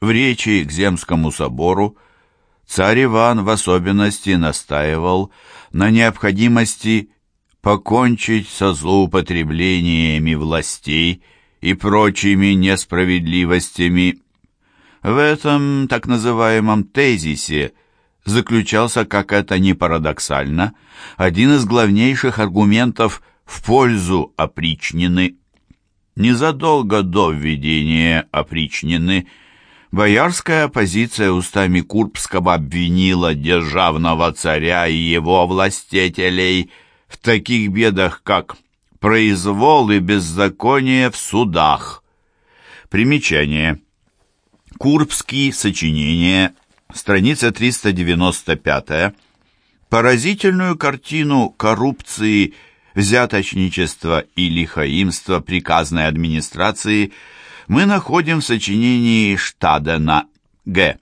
В речи к Земскому собору царь Иван в особенности настаивал на необходимости покончить со злоупотреблениями властей и прочими несправедливостями. В этом так называемом тезисе заключался, как это ни парадоксально, один из главнейших аргументов в пользу опричнины. Незадолго до введения опричнины боярская оппозиция устами Курбского обвинила державного царя и его властителей в таких бедах, как произвол и беззаконие в судах. Примечание. Курбский, сочинение, страница 395 Поразительную картину коррупции, взяточничества и лихаимства приказной администрации мы находим в сочинении Штадена Г.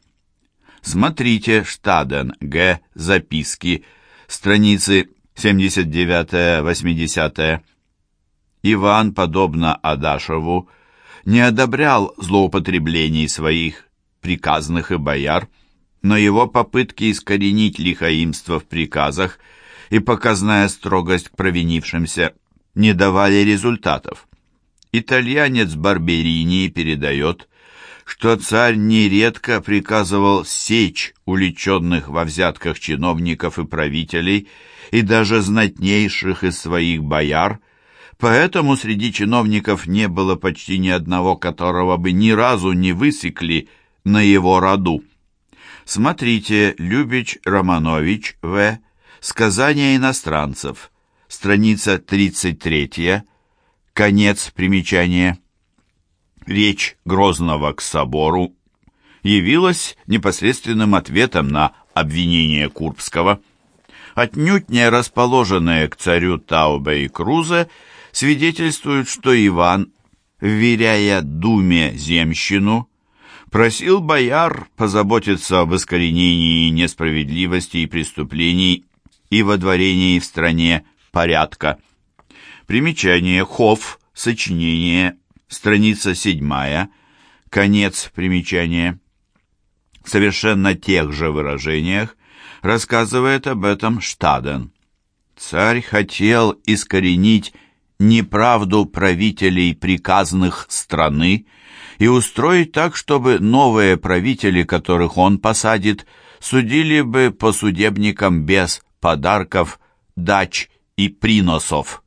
Смотрите Штаден Г. Записки, страницы 79-80. Иван, подобно Адашеву, не одобрял злоупотреблений своих приказных и бояр, но его попытки искоренить лихаимство в приказах и показная строгость к провинившимся не давали результатов. Итальянец Барберини передает, что царь нередко приказывал сечь уличенных во взятках чиновников и правителей и даже знатнейших из своих бояр, поэтому среди чиновников не было почти ни одного, которого бы ни разу не высекли на его роду. Смотрите Любич Романович В. Сказания иностранцев. Страница 33. Конец примечания. Речь Грозного к собору явилась непосредственным ответом на обвинение Курбского. Отнюдь не расположенные к царю Таубе и Крузе свидетельствуют, что Иван, вверяя Думе земщину, просил бояр позаботиться об искоренении несправедливости и преступлений и водворении в стране порядка. Примечание Хофф, сочинение, страница 7, конец примечания. В совершенно тех же выражениях рассказывает об этом Штаден. Царь хотел искоренить неправду правителей приказных страны и устроить так, чтобы новые правители, которых он посадит, судили бы по судебникам без подарков, дач и приносов.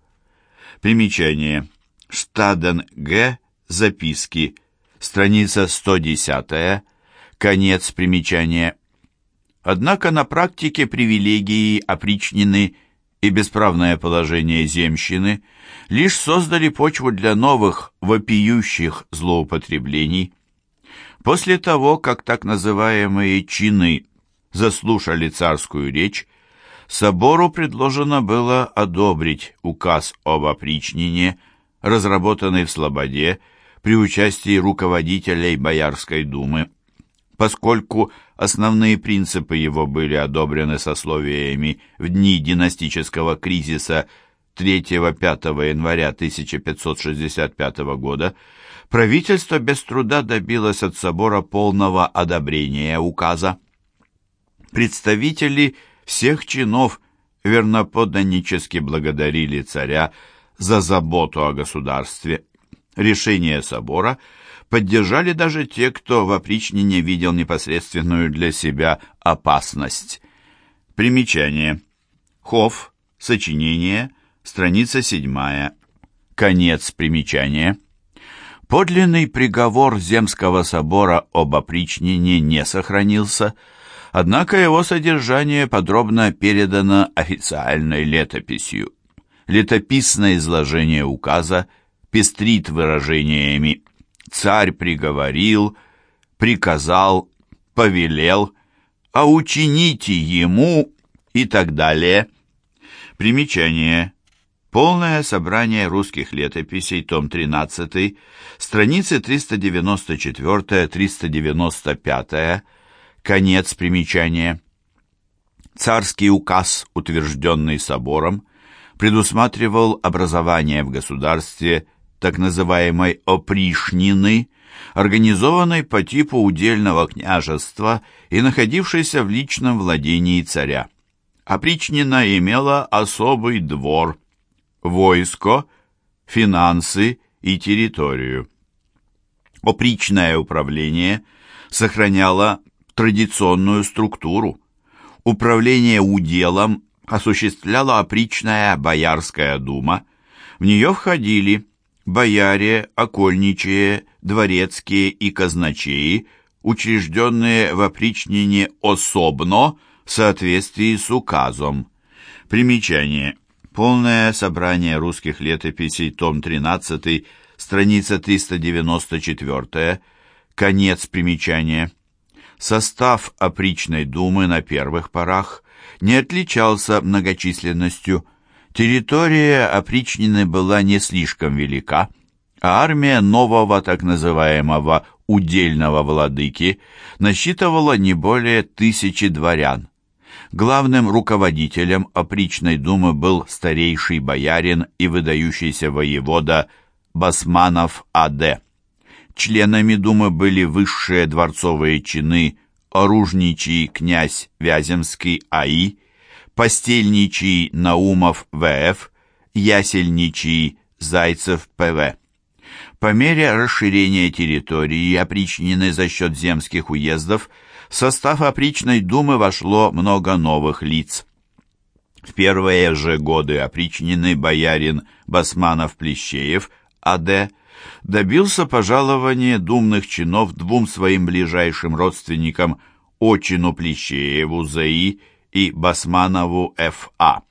Примечание. Штаден Г. Записки. Страница 110. Конец примечания. Однако на практике привилегии опричнины и бесправное положение земщины лишь создали почву для новых вопиющих злоупотреблений. После того, как так называемые чины заслушали царскую речь, собору предложено было одобрить указ об опричнине, разработанный в Слободе при участии руководителей Боярской думы. Поскольку основные принципы его были одобрены сословиями в дни династического кризиса 3-5 января 1565 года, правительство без труда добилось от собора полного одобрения указа. Представители всех чинов верноподданнически благодарили царя за заботу о государстве. Решение собора – поддержали даже те, кто в опричнине видел непосредственную для себя опасность. Примечание. Хофф. Сочинение. Страница 7. Конец примечания. Подлинный приговор Земского собора об опричнине не сохранился, однако его содержание подробно передано официальной летописью. Летописное изложение указа пестрит выражениями царь приговорил, приказал, повелел, а учините ему и так далее. Примечание. Полное собрание русских летописей, том 13, страницы 394-395, конец примечания. Царский указ, утвержденный собором, предусматривал образование в государстве так называемой опришнины, организованной по типу удельного княжества и находившейся в личном владении царя. Опричнина имела особый двор, войско, финансы и территорию. Опричное управление сохраняло традиционную структуру. Управление уделом осуществляла опричная Боярская дума. В нее входили бояре, окольничие, дворецкие и казначеи, учрежденные в опричнине особно в соответствии с указом. Примечание. Полное собрание русских летописей, том 13, страница 394, конец примечания. Состав опричной думы на первых порах не отличался многочисленностью. Территория опричнины была не слишком велика, а армия нового так называемого удельного владыки насчитывала не более тысячи дворян. Главным руководителем опричной думы был старейший боярин и выдающийся воевода Басманов А.Д. Членами думы были высшие дворцовые чины оружничий князь Вяземский А.И., постельничий Наумов В.Ф., ясельничий Зайцев П.В. По мере расширения территории опричнины за счет земских уездов в состав опричной думы вошло много новых лиц. В первые же годы опричнины боярин Басманов-Плещеев А.Д. добился пожалования думных чинов двум своим ближайшим родственникам Очину Плещееву З.И. и Басманову Ф.А.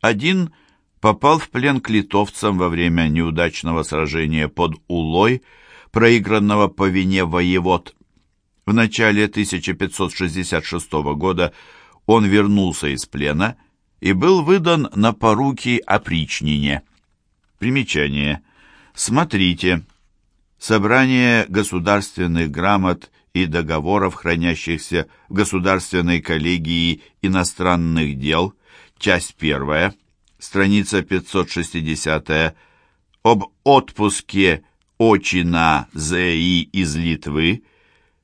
Один попал в плен к литовцам во время неудачного сражения под Улой, проигранного по вине воевод. В начале 1566 года он вернулся из плена и был выдан на поруки опричнине. Примечание. Смотрите. Собрание государственных грамот и договоров, хранящихся в Государственной коллегии иностранных дел, часть первая, страница 560, об отпуске Очина ЗИ из Литвы,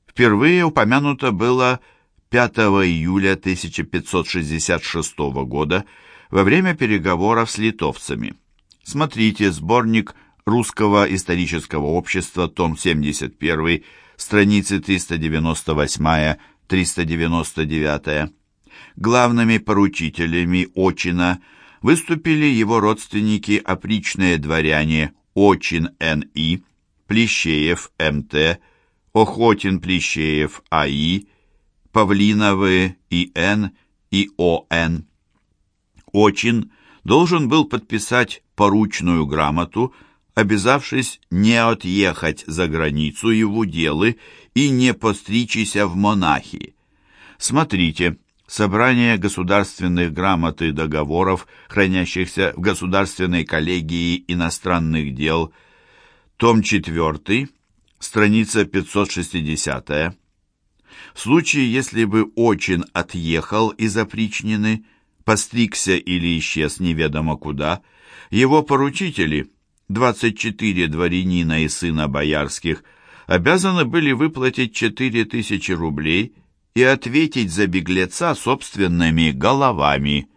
впервые упомянуто было 5 июля 1566 года во время переговоров с литовцами. Смотрите сборник Русского исторического общества, том 71, страницы 398-399. Главными поручителями Очина выступили его родственники опричные дворяне Очин Н.И., Плещеев М.Т., Охотин Плещеев А.И., Павлиновы И.Н. и О.Н. Очин должен был подписать поручную грамоту, обязавшись не отъехать за границу его делы и не постричься в монахи. Смотрите, собрание государственных грамот и договоров, хранящихся в Государственной коллегии иностранных дел, том 4, страница 560 -я. В случае, если бы очень отъехал из опричнины, постригся или исчез неведомо куда, его поручители – 24 дворянина и сына боярских обязаны были выплатить 4000 рублей и ответить за беглеца собственными головами.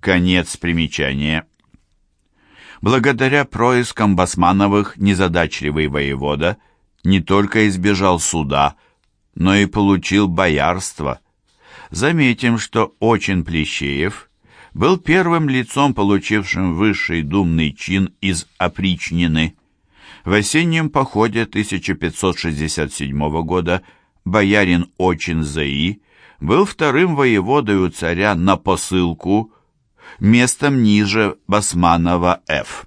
Конец примечания. Благодаря проискам Басмановых незадачливый воевода не только избежал суда, но и получил боярство. Заметим, что очень Плещеев – был первым лицом, получившим высший думный чин из опричнины. В осеннем походе 1567 года боярин Очин Заи был вторым воеводой у царя на посылку, местом ниже Басманова Ф.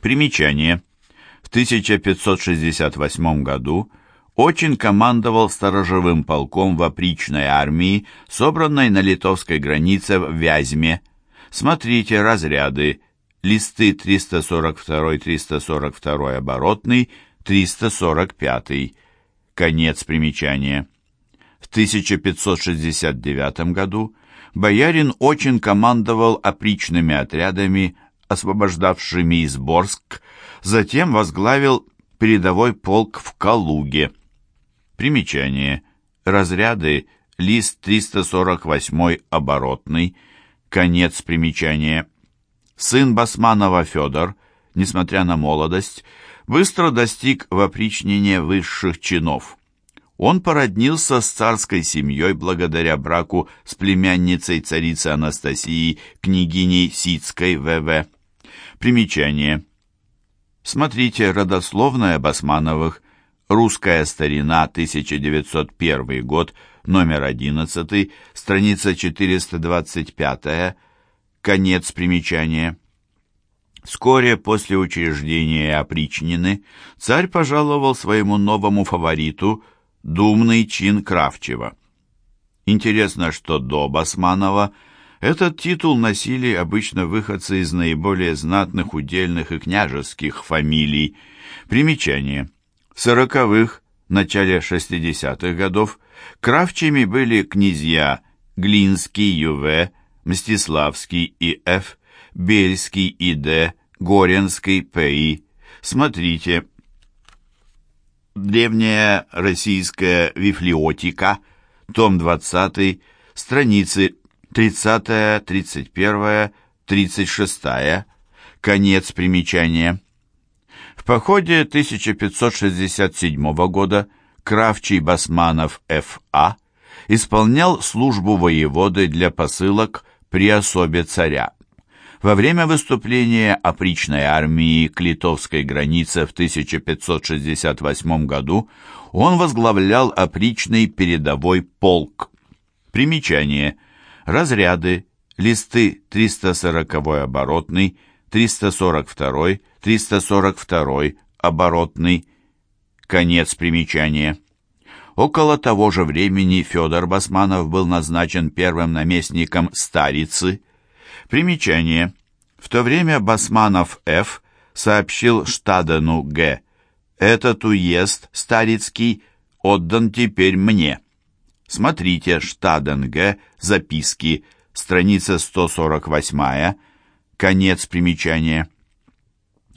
Примечание. В 1568 году очень командовал сторожевым полком в опричной армии, собранной на литовской границе в Вязьме. Смотрите разряды. Листы 342-342 оборотный, 345. Конец примечания. В 1569 году боярин очень командовал опричными отрядами, освобождавшими Изборск, затем возглавил передовой полк в Калуге. Примечание. Разряды лист 348 оборотный, конец примечания. Сын Басманова Федор, несмотря на молодость, быстро достиг в опричнине высших чинов. Он породнился с царской семьей благодаря браку с племянницей царицы Анастасии, княгиней Сицкой В.В. Примечание. Смотрите родословная Басмановых, «Русская старина», 1901 год, номер 11, страница 425, конец примечания. Вскоре после учреждения опричнины царь пожаловал своему новому фавориту думный чин Кравчева. Интересно, что до Басманова этот титул носили обычно выходцы из наиболее знатных удельных и княжеских фамилий. Примечание. Сороковых, начале шестидесятых годов кравчими были князья Глинский Ю.В., Мстиславский И.Ф., Бельский И.Д., Горенский П.И. Смотрите. Древняя российская вифлеотика, том 20, страницы 30, 31, 36, конец примечания. В походе 1567 года Кравчий Басманов Ф.А. исполнял службу воеводы для посылок при особе царя. Во время выступления опричной армии к литовской границе в 1568 году он возглавлял опричный передовой полк. Примечание. Разряды, листы 340 оборотный, 342, 342 оборотный, конец примечания. Около того же времени Федор Басманов был назначен первым наместником Старицы, Примечание. В то время Басманов Ф. сообщил Штадену Г. «Этот уезд Старицкий отдан теперь мне». Смотрите Штаден Г. Записки, страница 148, конец примечания.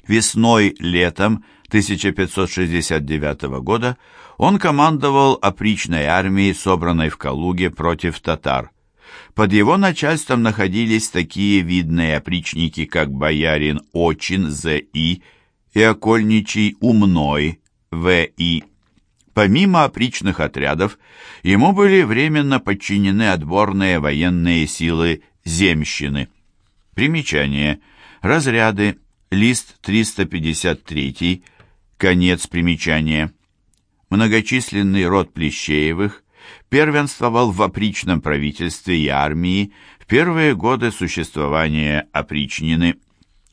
Весной-летом 1569 года он командовал опричной армией, собранной в Калуге против татар. Под его начальством находились такие видные опричники, как боярин Очин З.И. и окольничий Умной В.И. Помимо опричных отрядов, ему были временно подчинены отборные военные силы земщины. Примечание. Разряды. Лист 353. Конец примечания. Многочисленный род Плещеевых первенствовал в опричном правительстве и армии в первые годы существования опричнины.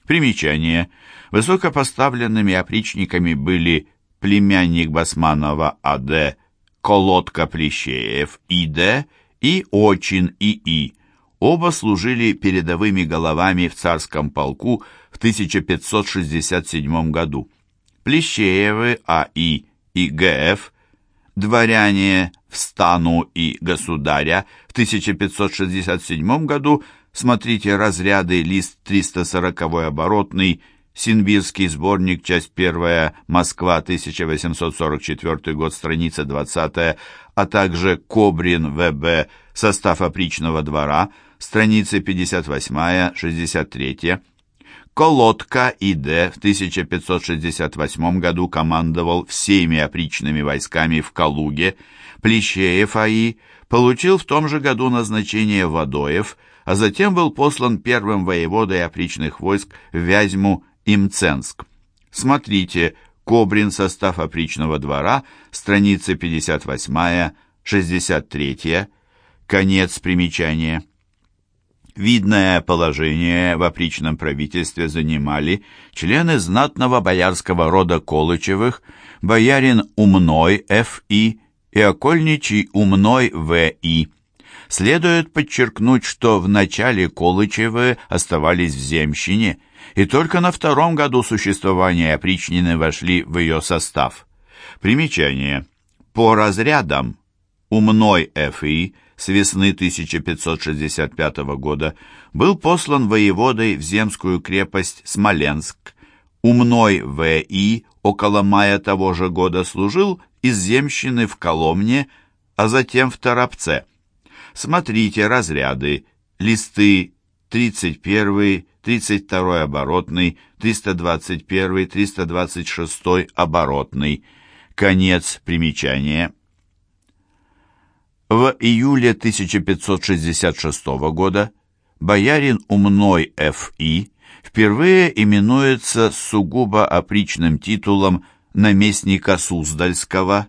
Примечание. Высокопоставленными опричниками были племянник Басманова А.Д. Колодка Плещеев И.Д. и Очин И.И. Оба служили передовыми головами в царском полку в 1567 году. Плещеевы А.И. и Г.Ф дворяне в стану и государя в 1567 году, смотрите разряды, лист 340 оборотный, Синбирский сборник, часть 1, Москва, 1844 год, страница 20, а также Кобрин, ВБ, состав опричного двора, страницы 58-63, Колодка И.Д. в 1568 году командовал всеми опричными войсками в Калуге, Плещеев А.И. получил в том же году назначение Водоев, а затем был послан первым воеводой опричных войск в Вязьму и Мценск. Смотрите Кобрин состав опричного двора, страницы 58-63, конец примечания. Видное положение в опричном правительстве занимали члены знатного боярского рода Колычевых, боярин Умной Ф.И. и окольничий Умной В.И. Следует подчеркнуть, что в начале Колычевы оставались в земщине, и только на втором году существования опричнины вошли в ее состав. Примечание. По разрядам Умной Ф.И с весны 1565 года был послан воеводой в земскую крепость Смоленск. Умной В.И. около мая того же года служил из земщины в Коломне, а затем в Торопце. Смотрите разряды, листы 31, 32 оборотный, 321, 326 оборотный. Конец примечания. В июле 1566 года боярин Умной Ф.И. впервые именуется сугубо опричным титулом наместника Суздальского.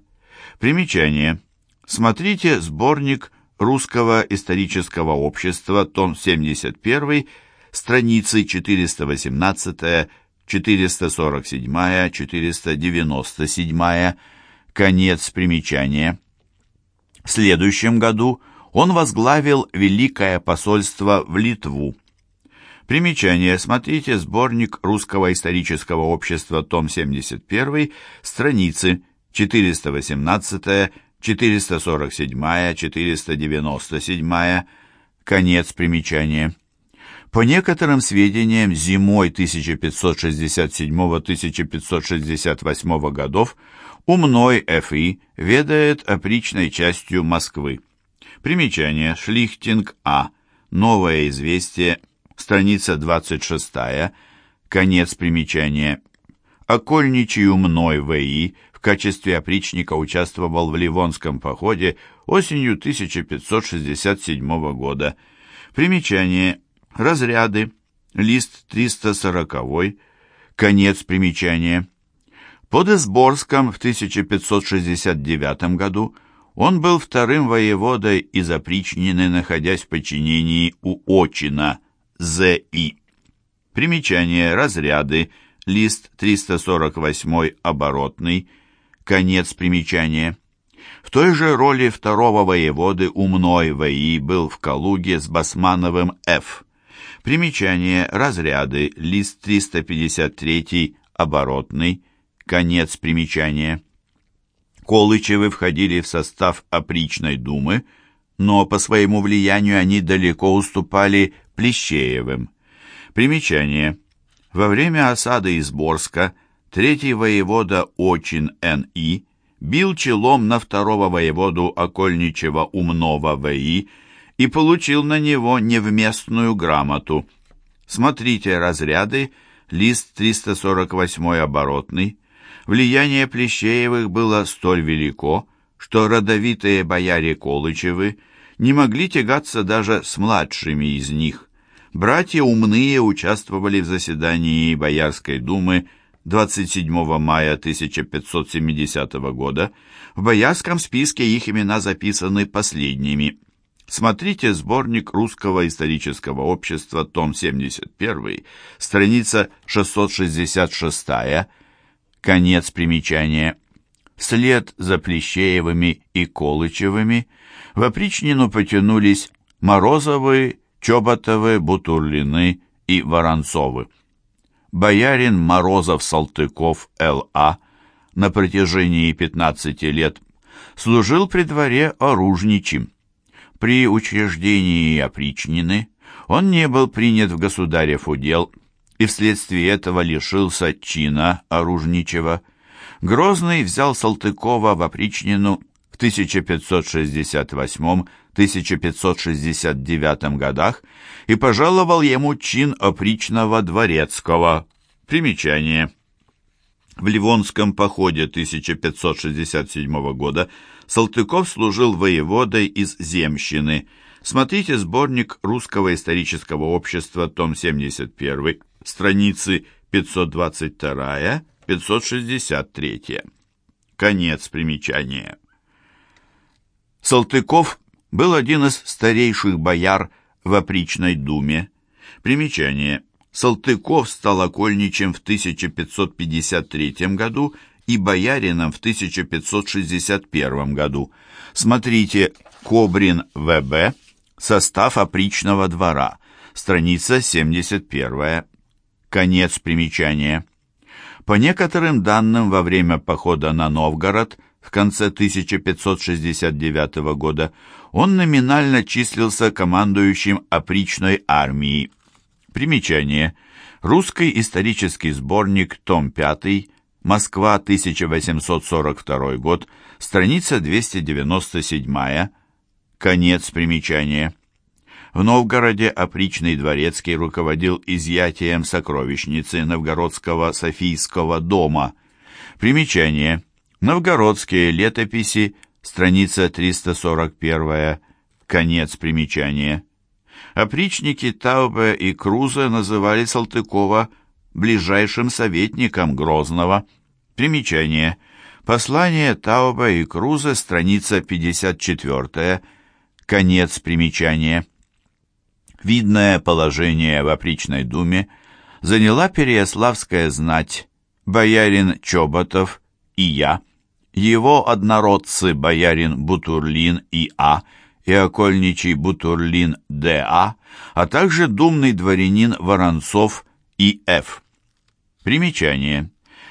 Примечание. Смотрите сборник Русского исторического общества, том 71, страницы 418, 447, 497, конец примечания. В следующем году он возглавил Великое посольство в Литву. Примечание. Смотрите сборник Русского исторического общества, том 71, страницы 418, 447, 497, конец примечания. По некоторым сведениям, зимой 1567-1568 годов Умной Ф.И. ведает опричной частью Москвы. Примечание. Шлихтинг А. Новое известие. Страница 26. Конец примечания. Окольничий Умной В.И. в качестве опричника участвовал в Ливонском походе осенью 1567 года. Примечание. Разряды. Лист 340. Конец примечания. Под Изборском в 1569 году он был вторым воеводой из опричнины, находясь в подчинении у Очина, З.И. Примечание, разряды, лист 348 оборотный, конец примечания. В той же роли второго воеводы умной В.И. был в Калуге с Басмановым Ф. Примечание, разряды, лист 353 оборотный, Конец примечания. Колычевы входили в состав опричной думы, но по своему влиянию они далеко уступали Плещеевым. Примечание. Во время осады Изборска третий воевода Очин Н.И. бил челом на второго воеводу окольничего Умнова В.И. и получил на него невместную грамоту. Смотрите разряды, лист 348 оборотный, Влияние Плещеевых было столь велико, что родовитые бояре Колычевы не могли тягаться даже с младшими из них. Братья умные участвовали в заседании Боярской думы 27 мая 1570 года. В боярском списке их имена записаны последними. Смотрите сборник Русского исторического общества, том 71, страница 666 Конец примечания. Вслед за Плещеевыми и Колычевыми в опричнину потянулись Морозовы, Чоботовы, Бутурлины и Воронцовы. Боярин Морозов-Салтыков Л.А. на протяжении 15 лет служил при дворе оружничим. При учреждении опричнины он не был принят в государев удел и вследствие этого лишился чина оружничего. Грозный взял Салтыкова в опричнину в 1568-1569 годах и пожаловал ему чин опричного дворецкого. Примечание. В Ливонском походе 1567 года Салтыков служил воеводой из Земщины. Смотрите сборник Русского исторического общества, том 71 страницы 522-563. Конец примечания. Салтыков был один из старейших бояр в опричной думе. Примечание. Салтыков стал окольничем в 1553 году и боярином в 1561 году. Смотрите Кобрин В.Б. Состав опричного двора. Страница 71. Конец примечания. По некоторым данным, во время похода на Новгород в конце 1569 года он номинально числился командующим опричной армией. Примечание. Русский исторический сборник, том 5, Москва, 1842 год, страница 297, конец примечания. В Новгороде опричный дворецкий руководил изъятием сокровищницы Новгородского Софийского дома. Примечание. Новгородские летописи, страница 341, конец примечания. Опричники Таубе и Крузе называли Салтыкова ближайшим советником Грозного. Примечание. Послание Таубе и Крузе, страница 54, конец примечания. Видное положение в опричной думе заняла Переяславская знать, боярин Чоботов и я, его однородцы боярин Бутурлин и А, и окольничий Бутурлин Д.А., а также думный дворянин Воронцов и Ф. Примечание.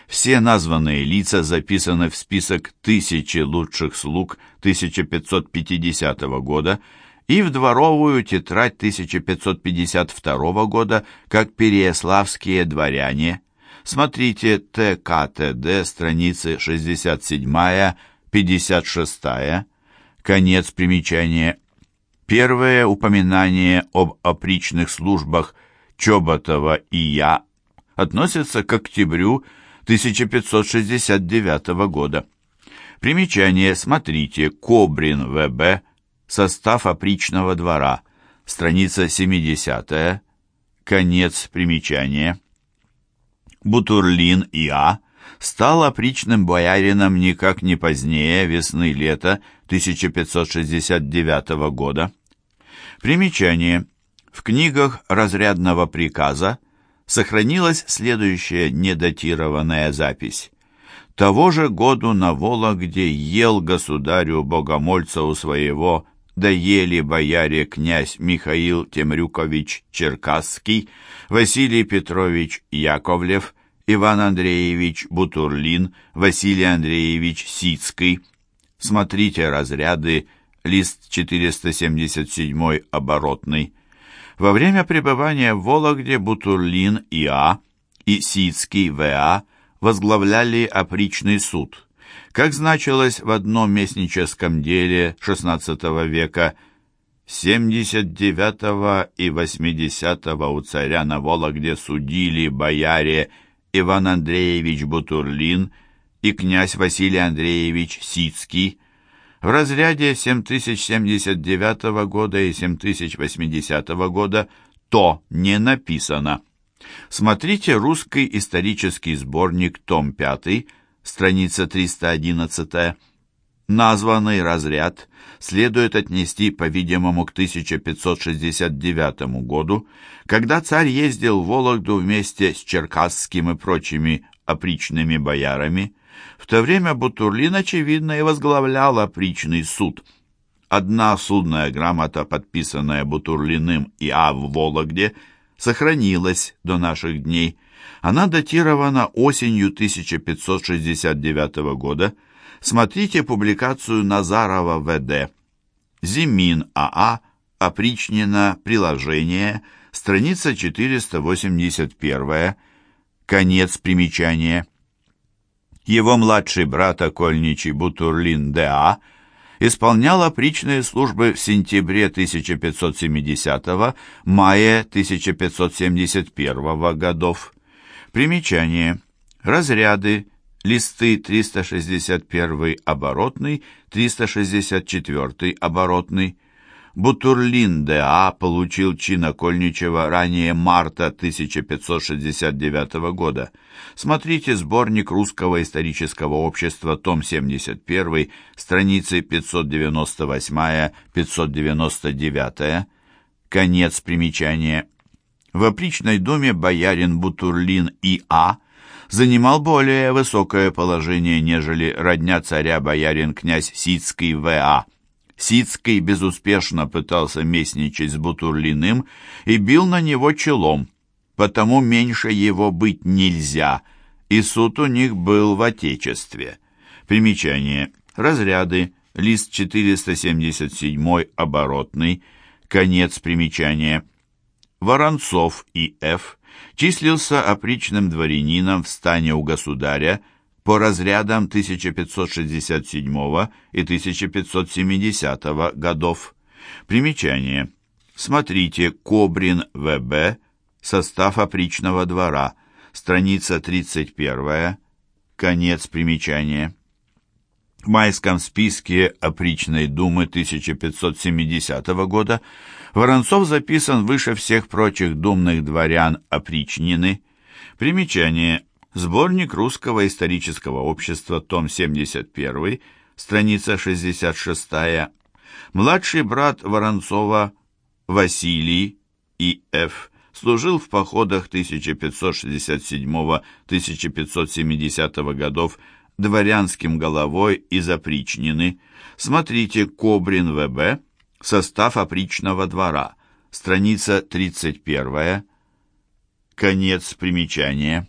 Все названные лица записаны в список тысячи лучших слуг 1550 года и в дворовую тетрадь 1552 года как переяславские дворяне. Смотрите ТКТД, страницы 67-56, конец примечания. Первое упоминание об опричных службах Чоботова и я относится к октябрю 1569 года. Примечание смотрите Кобрин ВБ Состав опричного двора. Страница 70 Конец примечания. Бутурлин И.А. стал опричным боярином никак не позднее весны-лета 1569 года. Примечание. В книгах разрядного приказа сохранилась следующая недатированная запись. Того же году на Вологде ел государю богомольца у своего доели бояре князь Михаил Темрюкович Черкасский, Василий Петрович Яковлев, Иван Андреевич Бутурлин, Василий Андреевич Сицкий. Смотрите разряды, лист 477 оборотный. Во время пребывания в Вологде Бутурлин И.А. и Сицкий В.А. возглавляли опричный суд – как значилось в одном местническом деле XVI века, 79 и 80 у царя на Вологде судили бояре Иван Андреевич Бутурлин и князь Василий Андреевич Сицкий. В разряде 7079 года и 7080 года то не написано. Смотрите русский исторический сборник, том 5, страница 311. Названный разряд следует отнести, по-видимому, к 1569 году, когда царь ездил в Вологду вместе с Черкасским и прочими опричными боярами. В то время Бутурлин, очевидно, и возглавлял опричный суд. Одна судная грамота, подписанная Бутурлиным и А в Вологде, сохранилась до наших дней – она датирована осенью 1569 года. Смотрите публикацию Назарова ВД. Зимин АА, опричнина, приложение, страница 481, конец примечания. Его младший брат, окольничий Бутурлин Д.А., исполнял опричные службы в сентябре 1570 мае 1571 годов. Примечание. Разряды. Листы 361 оборотный, 364 оборотный. Бутурлин Д.А. получил чин окольничего ранее марта 1569 года. Смотрите сборник Русского исторического общества, том 71, страницы 598-599. Конец примечания. В опричной доме боярин Бутурлин И.А. занимал более высокое положение, нежели родня царя боярин князь Сицкий В.А. Сицкий безуспешно пытался местничать с Бутурлиным и бил на него челом, потому меньше его быть нельзя, и суд у них был в Отечестве. Примечание. Разряды. Лист 477 оборотный. Конец примечания. Воронцов И.Ф. Числился опричным дворянином в стане у государя по разрядам 1567 и 1570 годов. Примечание. Смотрите Кобрин В.Б. Состав опричного двора. Страница 31. Конец примечания. Майском списке опричной думы 1570 года Воронцов записан выше всех прочих думных дворян опричнины. Примечание. Сборник Русского исторического общества, том 71, страница 66. Младший брат Воронцова Василий И.Ф. служил в походах 1567-1570 годов дворянским головой из опричнины. Смотрите Кобрин В.Б. Состав опричного двора. Страница 31. Конец примечания.